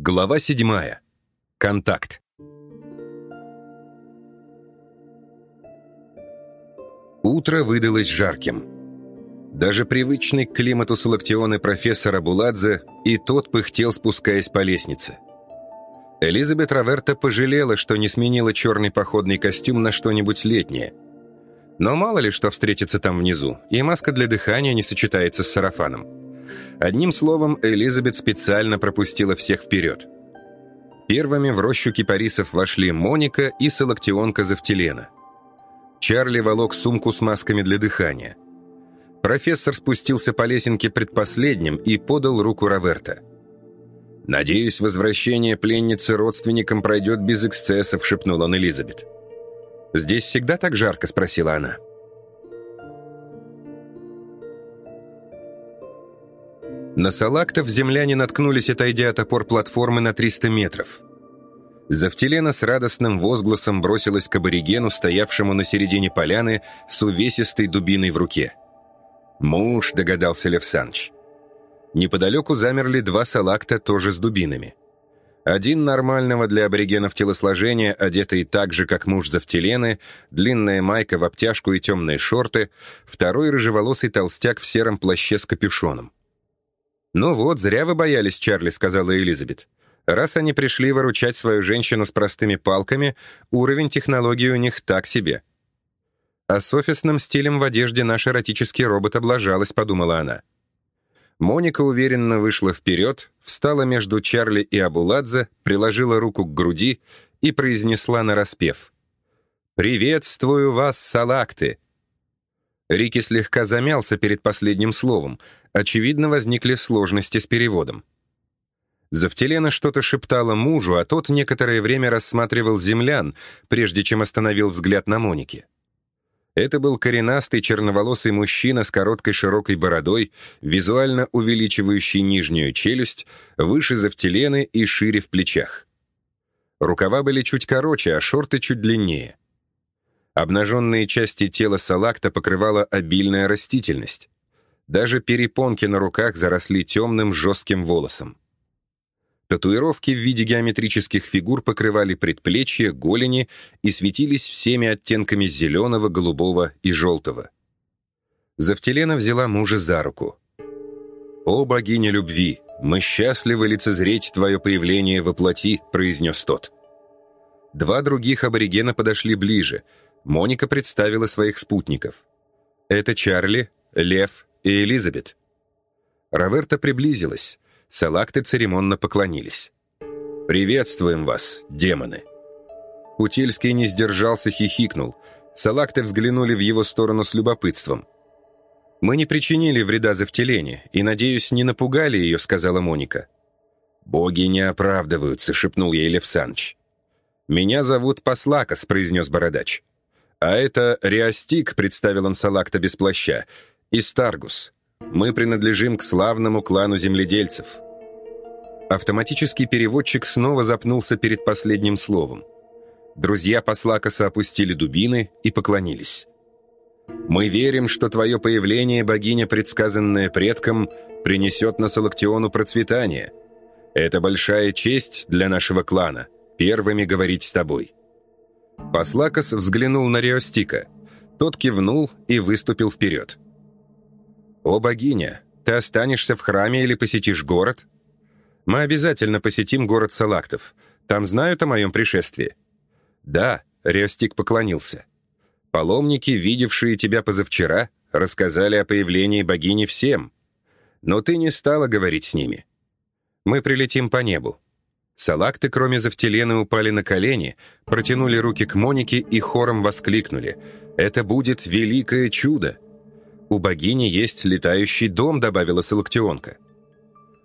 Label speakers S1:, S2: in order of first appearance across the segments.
S1: Глава седьмая. Контакт. Утро выдалось жарким. Даже привычный к климату Салактионы профессор Абуладзе и тот пыхтел, спускаясь по лестнице. Элизабет Раверта пожалела, что не сменила черный походный костюм на что-нибудь летнее. Но мало ли что встретится там внизу, и маска для дыхания не сочетается с сарафаном. Одним словом, Элизабет специально пропустила всех вперед. Первыми в рощу кипарисов вошли Моника и Салактионка Завтелена. Чарли волок сумку с масками для дыхания. Профессор спустился по лесенке предпоследним и подал руку Роверта. «Надеюсь, возвращение пленницы родственникам пройдет без эксцессов», — шепнул он Элизабет. «Здесь всегда так жарко?» — спросила она. На салактов земляне наткнулись, отойдя от опор платформы на 300 метров. Завтелена с радостным возгласом бросилась к аборигену, стоявшему на середине поляны с увесистой дубиной в руке. «Муж», — догадался Лев Санч. Неподалеку замерли два салакта, тоже с дубинами. Один нормального для аборигенов телосложения, одетый так же, как муж Завтелены, длинная майка в обтяжку и темные шорты, второй рыжеволосый толстяк в сером плаще с капюшоном. «Ну вот, зря вы боялись, Чарли», — сказала Элизабет. «Раз они пришли выручать свою женщину с простыми палками, уровень технологии у них так себе». «А с офисным стилем в одежде наш эротический робот облажалась», — подумала она. Моника уверенно вышла вперед, встала между Чарли и Абуладзе, приложила руку к груди и произнесла нараспев. «Приветствую вас, салакты!» Рики слегка замялся перед последним словом, Очевидно, возникли сложности с переводом. Завтелена что-то шептала мужу, а тот некоторое время рассматривал землян, прежде чем остановил взгляд на Монике. Это был коренастый черноволосый мужчина с короткой широкой бородой, визуально увеличивающий нижнюю челюсть, выше Завтелены и шире в плечах. Рукава были чуть короче, а шорты чуть длиннее. Обнаженные части тела Салакта покрывала обильная растительность. Даже перепонки на руках заросли темным жестким волосом. Татуировки в виде геометрических фигур покрывали предплечья, голени и светились всеми оттенками зеленого, голубого и желтого. Завтелена взяла мужа за руку. «О, богиня любви, мы счастливы лицезреть твое появление во плоти», — произнес тот. Два других аборигена подошли ближе. Моника представила своих спутников. Это Чарли, Лев и Элизабет. Раверта приблизилась. Салакты церемонно поклонились. «Приветствуем вас, демоны!» Утильский не сдержался, хихикнул. Салакты взглянули в его сторону с любопытством. «Мы не причинили вреда за втеление и, надеюсь, не напугали ее», — сказала Моника. «Боги не оправдываются», — шепнул ей Лев Санч. «Меня зовут Послакос», — произнес Бородач. «А это Риастик», — представил он Салакта без плаща, Истаргус. Мы принадлежим к славному клану земледельцев. Автоматический переводчик снова запнулся перед последним словом. Друзья Послакоса опустили дубины и поклонились. «Мы верим, что твое появление, богиня, предсказанная предком, принесет на Салактиону процветание. Это большая честь для нашего клана, первыми говорить с тобой». Послакос взглянул на Риостика. Тот кивнул и выступил вперед. «О, богиня, ты останешься в храме или посетишь город?» «Мы обязательно посетим город Салактов. Там знают о моем пришествии?» «Да», — Риостик поклонился. «Паломники, видевшие тебя позавчера, рассказали о появлении богини всем. Но ты не стала говорить с ними. Мы прилетим по небу». Салакты, кроме Завтелены, упали на колени, протянули руки к Монике и хором воскликнули. «Это будет великое чудо!» «У богини есть летающий дом», — добавила Салактионка.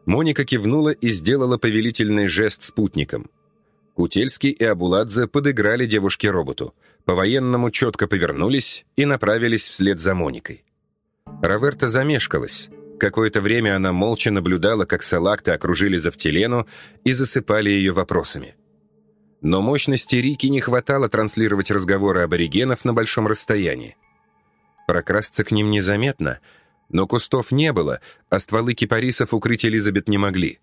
S1: Моника кивнула и сделала повелительный жест спутником. Кутельский и Абуладзе подыграли девушке-роботу, по-военному четко повернулись и направились вслед за Моникой. Раверта замешкалась. Какое-то время она молча наблюдала, как салакты окружили Завтелену и засыпали ее вопросами. Но мощности Рики не хватало транслировать разговоры аборигенов на большом расстоянии. Прокрасться к ним незаметно, но кустов не было, а стволы кипарисов укрыть Элизабет не могли.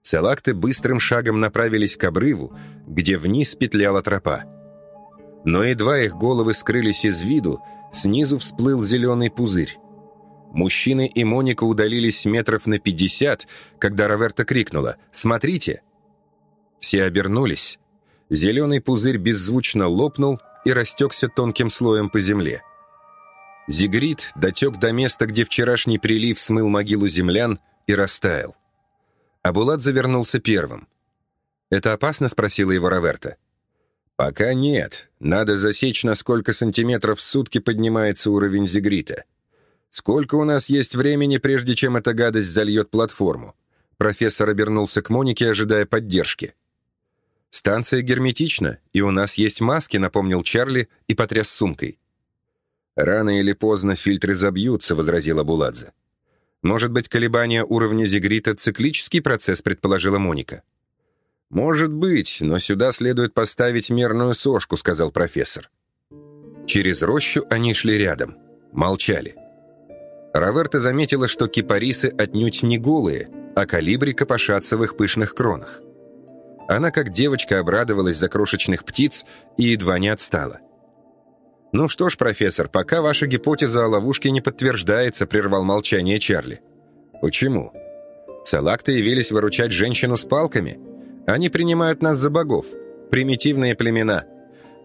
S1: Салакты быстрым шагом направились к обрыву, где вниз петляла тропа. Но едва их головы скрылись из виду, снизу всплыл зеленый пузырь. Мужчины и Моника удалились метров на пятьдесят, когда Роверта крикнула «Смотрите!». Все обернулись. Зеленый пузырь беззвучно лопнул и растекся тонким слоем по земле. Зигрид дотек до места, где вчерашний прилив смыл могилу землян и растаял. Абулат завернулся первым. «Это опасно?» — спросила его Роверта. «Пока нет. Надо засечь, на сколько сантиметров в сутки поднимается уровень зигрита. Сколько у нас есть времени, прежде чем эта гадость зальет платформу?» Профессор обернулся к Монике, ожидая поддержки. «Станция герметична, и у нас есть маски», — напомнил Чарли и потряс сумкой. «Рано или поздно фильтры забьются», — возразила Буладзе. «Может быть, колебания уровня зигрита — циклический процесс», — предположила Моника. «Может быть, но сюда следует поставить мерную сошку», — сказал профессор. Через рощу они шли рядом, молчали. Роверта заметила, что кипарисы отнюдь не голые, а калибри копошатся в их пышных кронах. Она, как девочка, обрадовалась за крошечных птиц и едва не отстала. «Ну что ж, профессор, пока ваша гипотеза о ловушке не подтверждается», прервал молчание Чарли. «Почему?» «Салакты явились выручать женщину с палками. Они принимают нас за богов. Примитивные племена.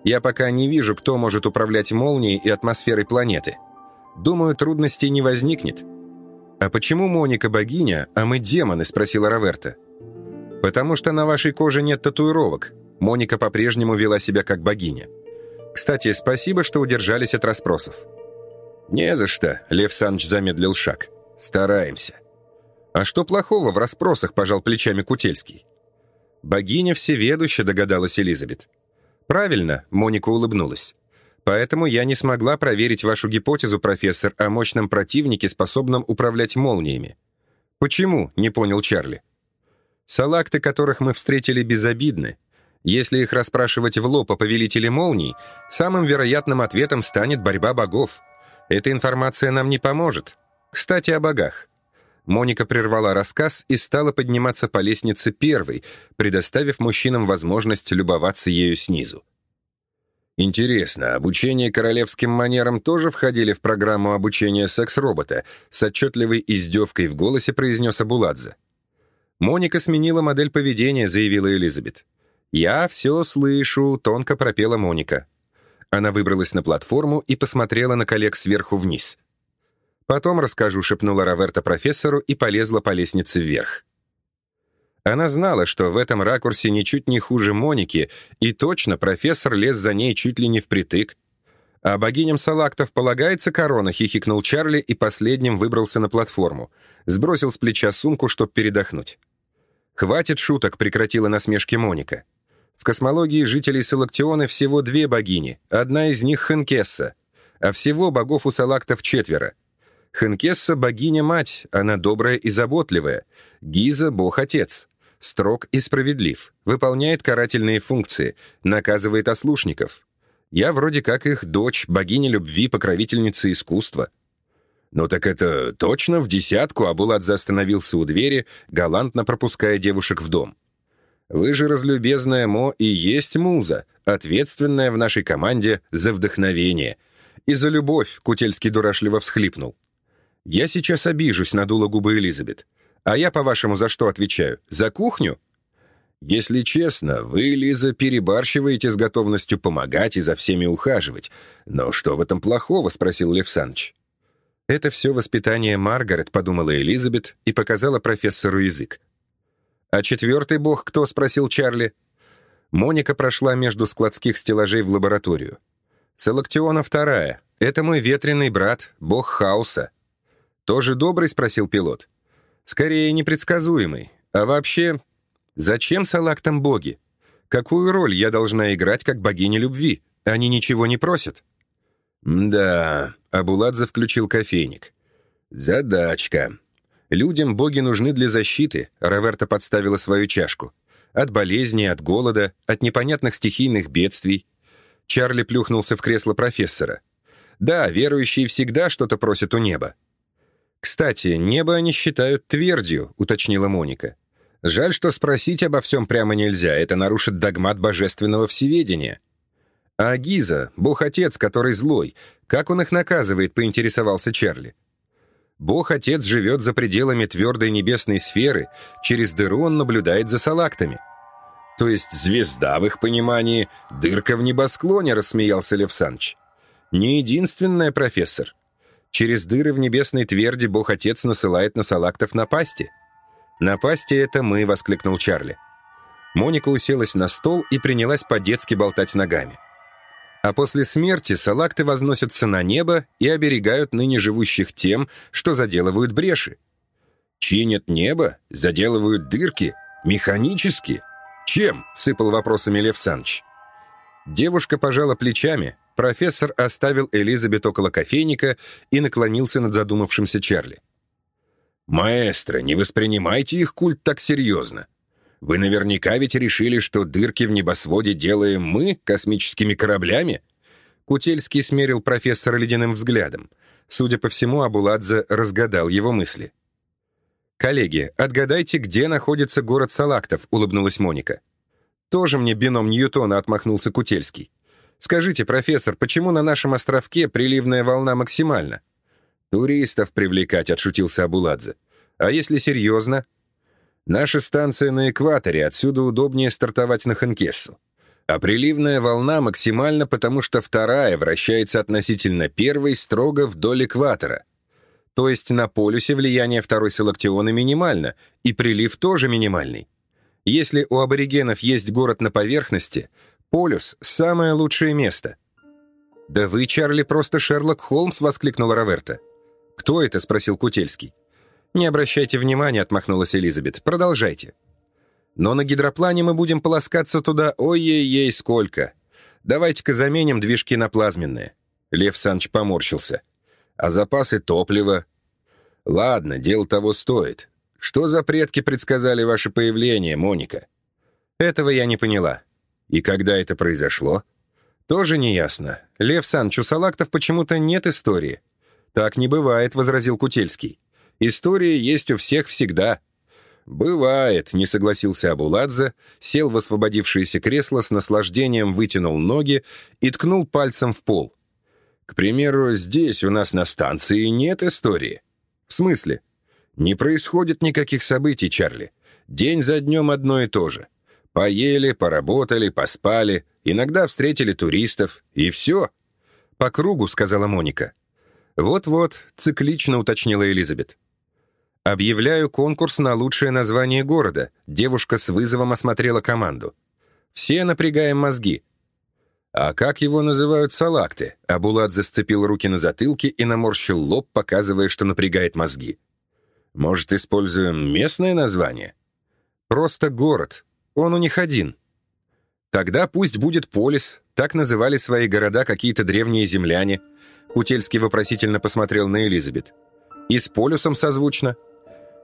S1: Я пока не вижу, кто может управлять молнией и атмосферой планеты. Думаю, трудностей не возникнет». «А почему Моника богиня, а мы демоны?» – спросила Роверта. «Потому что на вашей коже нет татуировок. Моника по-прежнему вела себя как богиня. Кстати, спасибо, что удержались от расспросов». «Не за что», — Лев Саныч замедлил шаг. «Стараемся». «А что плохого в расспросах?» — пожал плечами Кутельский. «Богиня всеведуща», — догадалась Элизабет. «Правильно», — Моника улыбнулась. «Поэтому я не смогла проверить вашу гипотезу, профессор, о мощном противнике, способном управлять молниями». «Почему?» — не понял Чарли. «Салакты, которых мы встретили, безобидны. Если их расспрашивать в лоб о повелителе молний, самым вероятным ответом станет борьба богов. Эта информация нам не поможет. Кстати, о богах. Моника прервала рассказ и стала подниматься по лестнице первой, предоставив мужчинам возможность любоваться ею снизу. Интересно, обучение королевским манерам тоже входили в программу обучения секс-робота, с отчетливой издевкой в голосе произнес Абуладзе. Моника сменила модель поведения, заявила Элизабет. «Я все слышу», — тонко пропела Моника. Она выбралась на платформу и посмотрела на коллег сверху вниз. «Потом расскажу», — шепнула Роверта профессору и полезла по лестнице вверх. Она знала, что в этом ракурсе ничуть не хуже Моники, и точно профессор лез за ней чуть ли не впритык. «А богиням салактов полагается корона?» — хихикнул Чарли и последним выбрался на платформу. Сбросил с плеча сумку, чтобы передохнуть. «Хватит шуток», — прекратила насмешки Моника. В космологии жителей Салактиона всего две богини, одна из них — Хенкесса, а всего богов у салактов четверо. Хенкесса — богиня-мать, она добрая и заботливая. Гиза — бог-отец. Строг и справедлив, выполняет карательные функции, наказывает ослушников. Я вроде как их дочь, богиня любви, покровительница искусства. «Ну так это точно в десятку?» Абуладзе остановился у двери, галантно пропуская девушек в дом. Вы же, разлюбезная Мо, и есть муза, ответственная в нашей команде за вдохновение. И за любовь, Кутельский дурашливо всхлипнул. Я сейчас обижусь, надула губы Элизабет. А я, по-вашему, за что отвечаю? За кухню? Если честно, вы, Лиза, перебарщиваете с готовностью помогать и за всеми ухаживать. Но что в этом плохого? спросил Лев Саныч. Это все воспитание Маргарет, подумала Элизабет и показала профессору язык. «А четвертый бог кто?» — спросил Чарли. Моника прошла между складских стеллажей в лабораторию. «Селактиона вторая. Это мой ветреный брат, бог хаоса». «Тоже добрый?» — спросил пилот. «Скорее, непредсказуемый. А вообще, зачем салактам боги? Какую роль я должна играть как богиня любви? Они ничего не просят». «Да», — Абуладзе включил кофейник. «Задачка. Людям боги нужны для защиты, Роверта подставила свою чашку. От болезни, от голода, от непонятных стихийных бедствий. Чарли плюхнулся в кресло профессора. Да, верующие всегда что-то просят у неба. «Кстати, небо они считают твердью», — уточнила Моника. Жаль, что спросить обо всем прямо нельзя, это нарушит догмат божественного всеведения. А Гиза, бог-отец, который злой, как он их наказывает, поинтересовался Чарли. Бог-отец живет за пределами твердой небесной сферы, через дыру он наблюдает за салактами. То есть звезда в их понимании, дырка в небосклоне, рассмеялся Лев Санч. Не единственная, профессор. Через дыры в небесной тверди Бог-отец насылает на салактов напасти. «Напасти — это мы!» — воскликнул Чарли. Моника уселась на стол и принялась по-детски болтать ногами. А после смерти салакты возносятся на небо и оберегают ныне живущих тем, что заделывают бреши. Чинят небо, заделывают дырки, механически. Чем? — сыпал вопросами Лев Санч. Девушка пожала плечами, профессор оставил Элизабет около кофейника и наклонился над задумавшимся Чарли. «Маэстро, не воспринимайте их культ так серьезно. Вы наверняка ведь решили, что дырки в небосводе делаем мы космическими кораблями?» Кутельский смерил профессора ледяным взглядом. Судя по всему, Абуладзе разгадал его мысли. «Коллеги, отгадайте, где находится город Салактов», — улыбнулась Моника. «Тоже мне бином Ньютона», — отмахнулся Кутельский. «Скажите, профессор, почему на нашем островке приливная волна максимальна?» «Туристов привлекать», — отшутился Абуладзе. «А если серьезно?» «Наша станция на экваторе, отсюда удобнее стартовать на Ханкессу. А приливная волна максимальна, потому что вторая вращается относительно первой строго вдоль экватора. То есть на полюсе влияние второй салактиона минимально, и прилив тоже минимальный. Если у аборигенов есть город на поверхности, полюс — самое лучшее место». «Да вы, Чарли, просто Шерлок Холмс!» — воскликнула Роверта. «Кто это?» — спросил Кутельский. «Не обращайте внимания», — отмахнулась Элизабет. «Продолжайте». «Но на гидроплане мы будем полоскаться туда ой-ей-ей сколько. Давайте-ка заменим движки на плазменные». Лев Санч поморщился. «А запасы топлива?» «Ладно, дело того стоит. Что за предки предсказали ваше появление, Моника?» «Этого я не поняла. И когда это произошло?» «Тоже неясно. Лев Санч, у салактов почему-то нет истории». «Так не бывает», — возразил Кутельский. «История есть у всех всегда». «Бывает», — не согласился Абуладзе, сел в освободившееся кресло, с наслаждением вытянул ноги и ткнул пальцем в пол. «К примеру, здесь у нас на станции нет истории». «В смысле?» «Не происходит никаких событий, Чарли. День за днем одно и то же. Поели, поработали, поспали, иногда встретили туристов, и все». «По кругу», — сказала Моника. «Вот-вот», — циклично уточнила Элизабет. «Объявляю конкурс на лучшее название города», — девушка с вызовом осмотрела команду. «Все напрягаем мозги». «А как его называют салакты?» Абулат засцепил руки на затылке и наморщил лоб, показывая, что напрягает мозги. «Может, используем местное название?» «Просто город. Он у них один». «Тогда пусть будет полис. Так называли свои города какие-то древние земляне». Кутельский вопросительно посмотрел на Элизабет. «И с полюсом созвучно?»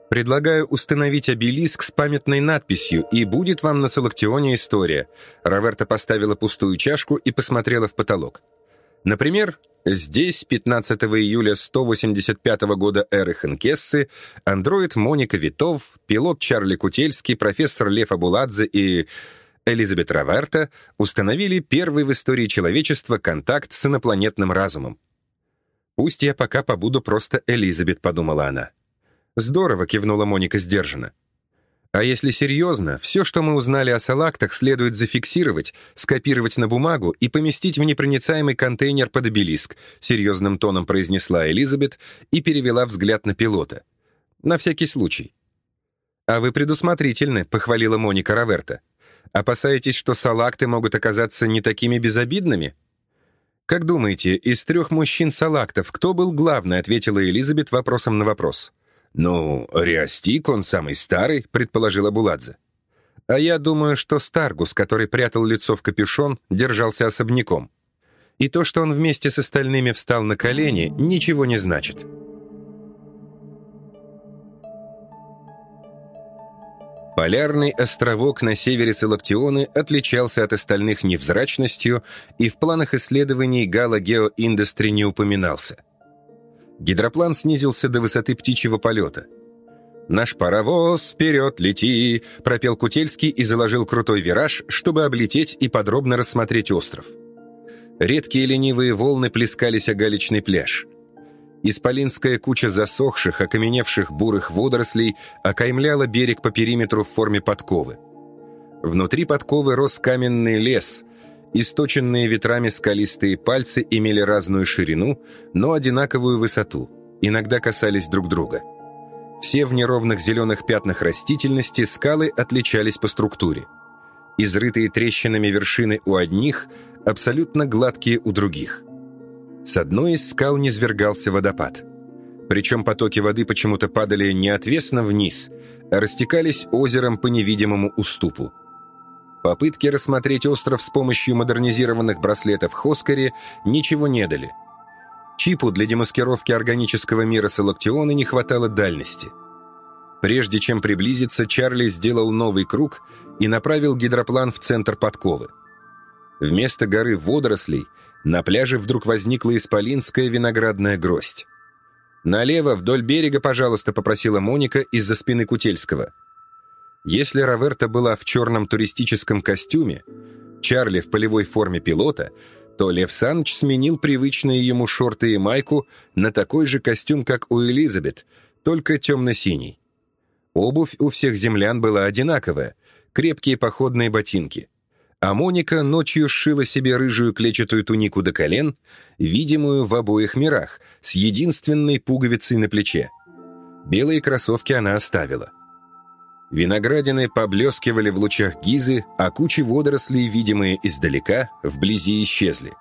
S1: «Предлагаю установить обелиск с памятной надписью, и будет вам на Салактионе история». Роверта поставила пустую чашку и посмотрела в потолок. Например, здесь 15 июля 185 года эры Хенкессы андроид Моника Витов, пилот Чарли Кутельский, профессор Лев Абуладзе и Элизабет Роверта установили первый в истории человечества контакт с инопланетным разумом. «Пусть я пока побуду просто Элизабет», — подумала она. «Здорово», — кивнула Моника сдержанно. «А если серьезно, все, что мы узнали о салактах, следует зафиксировать, скопировать на бумагу и поместить в непроницаемый контейнер под обелиск», серьезным тоном произнесла Элизабет и перевела взгляд на пилота. «На всякий случай». «А вы предусмотрительны», — похвалила Моника Раверта. «Опасаетесь, что салакты могут оказаться не такими безобидными?» «Как думаете, из трех мужчин-салактов кто был главный?» — ответила Элизабет вопросом на вопрос. «Ну, Риастик, он самый старый», — предположила Буладзе. «А я думаю, что Старгус, который прятал лицо в капюшон, держался особняком. И то, что он вместе с остальными встал на колени, ничего не значит». Полярный островок на севере Салактионы отличался от остальных невзрачностью и в планах исследований Гала Гео Индустри не упоминался. Гидроплан снизился до высоты птичьего полета. «Наш паровоз, вперед лети!» — пропел Кутельский и заложил крутой вираж, чтобы облететь и подробно рассмотреть остров. Редкие ленивые волны плескались о галечный пляж. Исполинская куча засохших, окаменевших бурых водорослей окаймляла берег по периметру в форме подковы. Внутри подковы рос каменный лес. Источенные ветрами скалистые пальцы имели разную ширину, но одинаковую высоту, иногда касались друг друга. Все в неровных зеленых пятнах растительности скалы отличались по структуре. Изрытые трещинами вершины у одних, абсолютно гладкие у других. С одной из скал низвергался водопад. Причем потоки воды почему-то падали не отвесно вниз, а растекались озером по невидимому уступу. Попытки рассмотреть остров с помощью модернизированных браслетов Хоскари ничего не дали. Чипу для демаскировки органического мира Салактиона не хватало дальности. Прежде чем приблизиться, Чарли сделал новый круг и направил гидроплан в центр подковы. Вместо горы водорослей на пляже вдруг возникла исполинская виноградная гроздь. «Налево, вдоль берега, пожалуйста», — попросила Моника из-за спины Кутельского. Если Раверта была в черном туристическом костюме, Чарли в полевой форме пилота, то Лев Саныч сменил привычные ему шорты и майку на такой же костюм, как у Элизабет, только темно-синий. Обувь у всех землян была одинаковая, крепкие походные ботинки. А Моника ночью сшила себе рыжую клетчатую тунику до колен, видимую в обоих мирах, с единственной пуговицей на плече. Белые кроссовки она оставила. Виноградины поблескивали в лучах гизы, а кучи водорослей, видимые издалека, вблизи исчезли.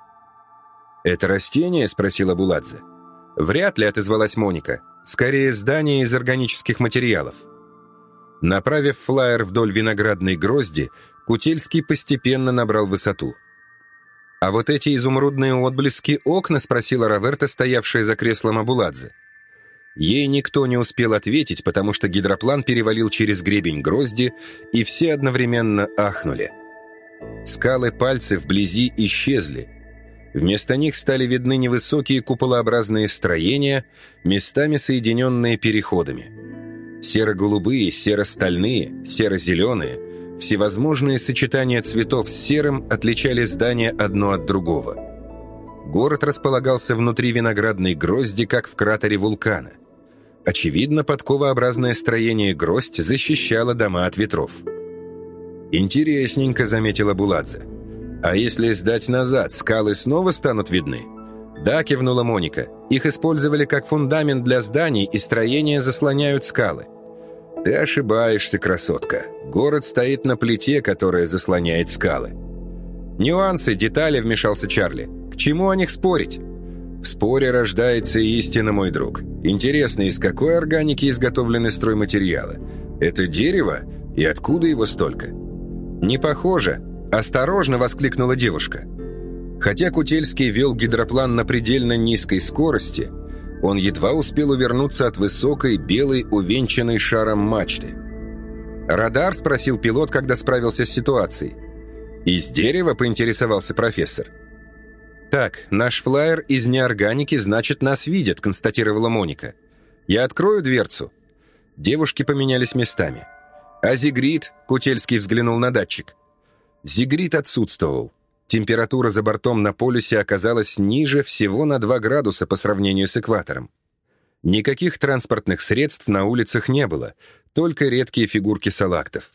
S1: «Это растение?» — спросила Буладзе. «Вряд ли», — отозвалась Моника. «Скорее, здание из органических материалов». Направив флайер вдоль виноградной грозди, Кутельский постепенно набрал высоту. «А вот эти изумрудные отблески окна?» — спросила Раверта, стоявшая за креслом Абуладзе. Ей никто не успел ответить, потому что гидроплан перевалил через гребень грозди, и все одновременно ахнули. Скалы пальцы вблизи исчезли. Вместо них стали видны невысокие куполообразные строения, местами соединенные переходами. Серо-голубые, серо-стальные, серо-зеленые, всевозможные сочетания цветов с серым отличали здания одно от другого. Город располагался внутри виноградной грозди, как в кратере вулкана. Очевидно, подковообразное строение гроздь защищало дома от ветров. «Интересненько», — заметила Буладзе. «А если сдать назад, скалы снова станут видны?» «Да», — кивнула Моника. «Их использовали как фундамент для зданий, и строения заслоняют скалы». «Ты ошибаешься, красотка. Город стоит на плите, которая заслоняет скалы». «Нюансы, детали», — вмешался Чарли. «К чему о них спорить?» В споре рождается истина, мой друг. Интересно, из какой органики изготовлены стройматериалы? Это дерево? И откуда его столько? Не похоже. Осторожно, воскликнула девушка. Хотя Кутельский вел гидроплан на предельно низкой скорости, он едва успел увернуться от высокой, белой, увенчанной шаром мачты. «Радар?» – спросил пилот, когда справился с ситуацией. «Из дерева?» – поинтересовался профессор. «Так, наш флаер из неорганики, значит, нас видят», — констатировала Моника. «Я открою дверцу». Девушки поменялись местами. «А Зигрид?» — Кутельский взглянул на датчик. Зигрид отсутствовал. Температура за бортом на полюсе оказалась ниже всего на 2 градуса по сравнению с экватором. Никаких транспортных средств на улицах не было, только редкие фигурки салактов.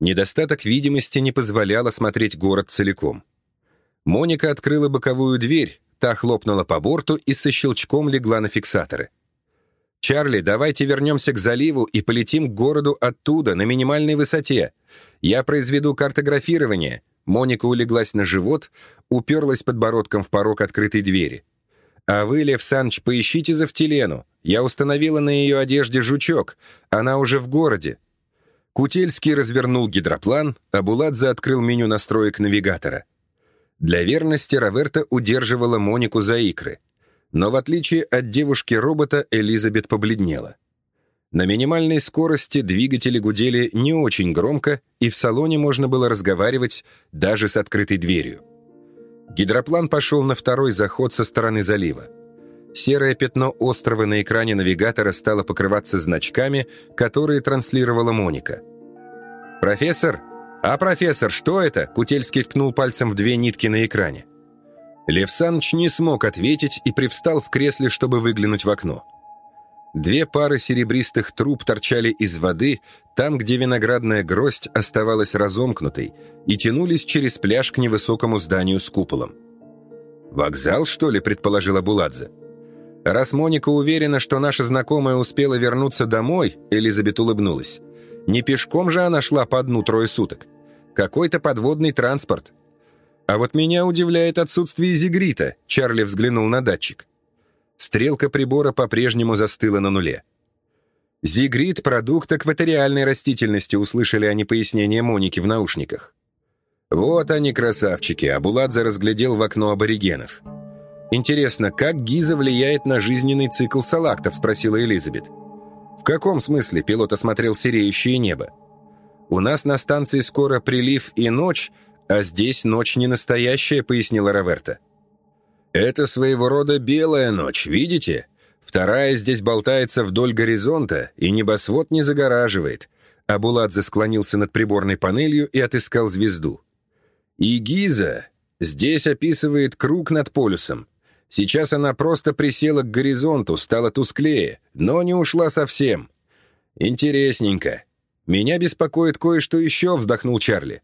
S1: Недостаток видимости не позволял осмотреть город целиком. Моника открыла боковую дверь, та хлопнула по борту и со щелчком легла на фиксаторы. «Чарли, давайте вернемся к заливу и полетим к городу оттуда, на минимальной высоте. Я произведу картографирование». Моника улеглась на живот, уперлась подбородком в порог открытой двери. «А вы, Лев Саныч, поищите за Втилену. Я установила на ее одежде жучок. Она уже в городе». Кутельский развернул гидроплан, а Буладзе открыл меню настроек навигатора. Для верности Раверта удерживала Монику за икры. Но в отличие от девушки-робота, Элизабет побледнела. На минимальной скорости двигатели гудели не очень громко, и в салоне можно было разговаривать даже с открытой дверью. Гидроплан пошел на второй заход со стороны залива. Серое пятно острова на экране навигатора стало покрываться значками, которые транслировала Моника. «Профессор? А, профессор, что это?» Кутельский ткнул пальцем в две нитки на экране. Лев Саныч не смог ответить и привстал в кресле, чтобы выглянуть в окно. Две пары серебристых труб торчали из воды, там, где виноградная гроздь оставалась разомкнутой, и тянулись через пляж к невысокому зданию с куполом. «Вокзал, что ли?» — предположила Буладзе. Раз Моника уверена, что наша знакомая успела вернуться домой, Элизабет улыбнулась. Не пешком же она шла по дну трое суток. Какой-то подводный транспорт. А вот меня удивляет отсутствие зигрита, Чарли взглянул на датчик. Стрелка прибора по-прежнему застыла на нуле. Зигрит — продукт акваториальной растительности, услышали они пояснение Моники в наушниках. Вот они, красавчики, а Буладзе разглядел в окно аборигенов. «Интересно, как Гиза влияет на жизненный цикл салактов?» — спросила Элизабет. «В каком смысле?» — пилот осмотрел сереющее небо. «У нас на станции скоро прилив и ночь, а здесь ночь не настоящая», — пояснила Роверта. «Это своего рода белая ночь, видите? Вторая здесь болтается вдоль горизонта, и небосвод не загораживает». Абуладзе склонился над приборной панелью и отыскал звезду. «И Гиза здесь описывает круг над полюсом. Сейчас она просто присела к горизонту, стала тусклее, но не ушла совсем. Интересненько. Меня беспокоит кое-что еще, вздохнул Чарли.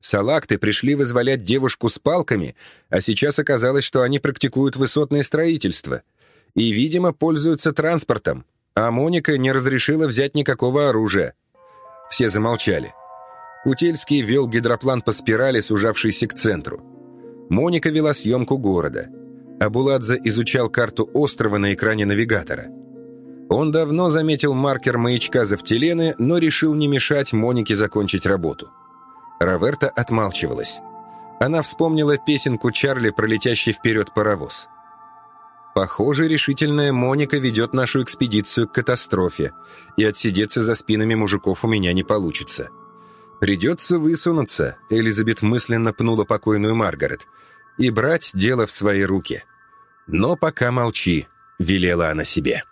S1: Салакты пришли вызволять девушку с палками, а сейчас оказалось, что они практикуют высотное строительство. И, видимо, пользуются транспортом, а Моника не разрешила взять никакого оружия. Все замолчали. Кутельский вел гидроплан по спирали, сужавшейся к центру. Моника вела съемку города — Абуладзе изучал карту острова на экране навигатора. Он давно заметил маркер маячка Завтелены, но решил не мешать Монике закончить работу. Раверта отмалчивалась. Она вспомнила песенку Чарли про летящий вперед паровоз. «Похоже, решительная Моника ведет нашу экспедицию к катастрофе, и отсидеться за спинами мужиков у меня не получится. Придется высунуться», — Элизабет мысленно пнула покойную Маргарет — и брать дело в свои руки. «Но пока молчи», — велела она себе.